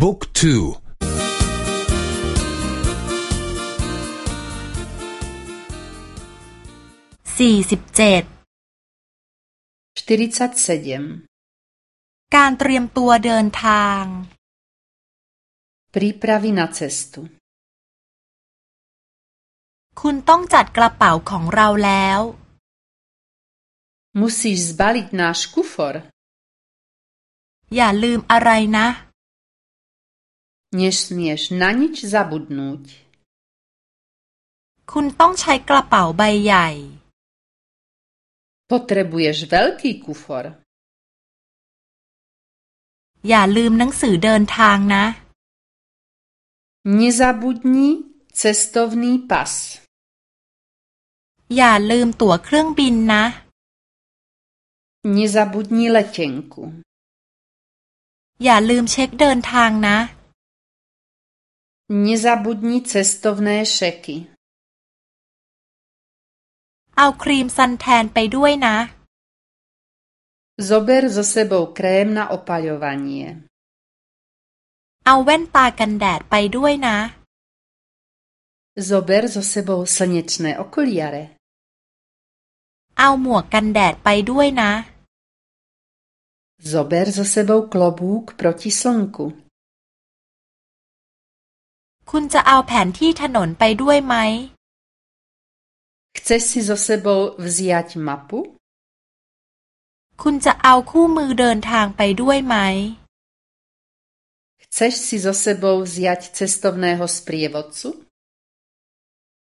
บุ๊กทูสี่สิบเจ็ดการเตรียมตัวเดินทาง Prípravy na cestu คุณต้องจัดกระเป๋าของเราแล้ว Musíš zbaliť náš kufor อย่าลืมอะไรนะ Nesmieš na nič zabudnúť คุณต้องใช้กระเป๋าใบใหญ่ Potrebuješ veľký kufor อย่าลืมหนังสือเดินทางนะ Nezabudni cestovný pas อย่าลืมตั๋วเครื่องบินนะ Nezabudni letenku อย่าลืมเช็คเดินทางนะ Nezabudni cestovné šeky เอาครีมซันแทนไปด้วยนะ Zober so sebou krém na opaľovanie เอาแว่นตากันแดดไปด้วยนะ Zober so sebou slnečné okuliare เอาหมวกกันแดดไปด้วยนะ Zober so sebou klobúk proti slnku คุณจะเอาแผนที่ถนนไปด้วยไหม Chceš si so sebou vziať mapu? คุณจะเอาคู่มือเดินทางไปด้วยไหม Chceš si so sebou vziať cestovného sprievodcu?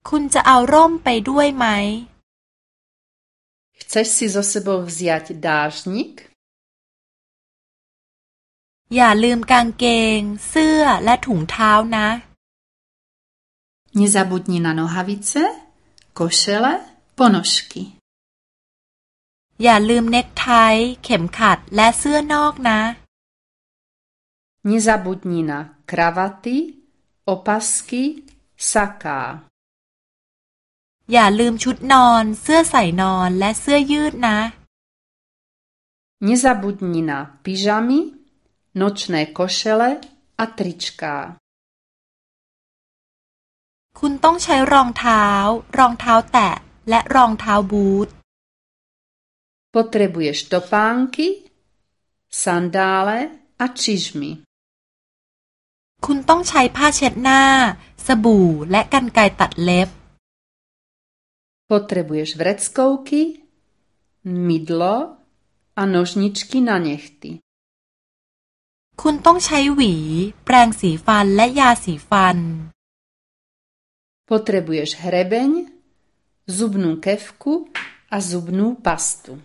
คุณจะเอาร่มไปด้วยไหม Chceš si so sebou vziať dážnik? อย่าลืมกางเกง เสื้อและถุงเท้านะ Nezabudni na nohavice, košele, ponožky. อย่าลืมเน็กไท เข็มขัดและเสื้อนอกนะ Nezabudni na kravaty, opasky, saká. อย่าลืมชุดนอน เสื้อใส่นอนและเสื้อยืดนะ Nezabudni na pyžamy, nočné košele a tričká. คุณต้องใช้รองเท้า รองเท้าแตะ และรองเท้าบูท Potrebuješ topánky, sandále a čižmy. คุณต้องใช้ผ้าเช็ดหน้า สบู่และกรรไกรตัดเล็บ Potrebuješ vreckovky, mydlo a nožničky na nechty. คุณต้องใช้หวี แปรงสีฟันและยาสีฟัน Potrebuješ hrebeň, zubnú kefku a zubnú pastu.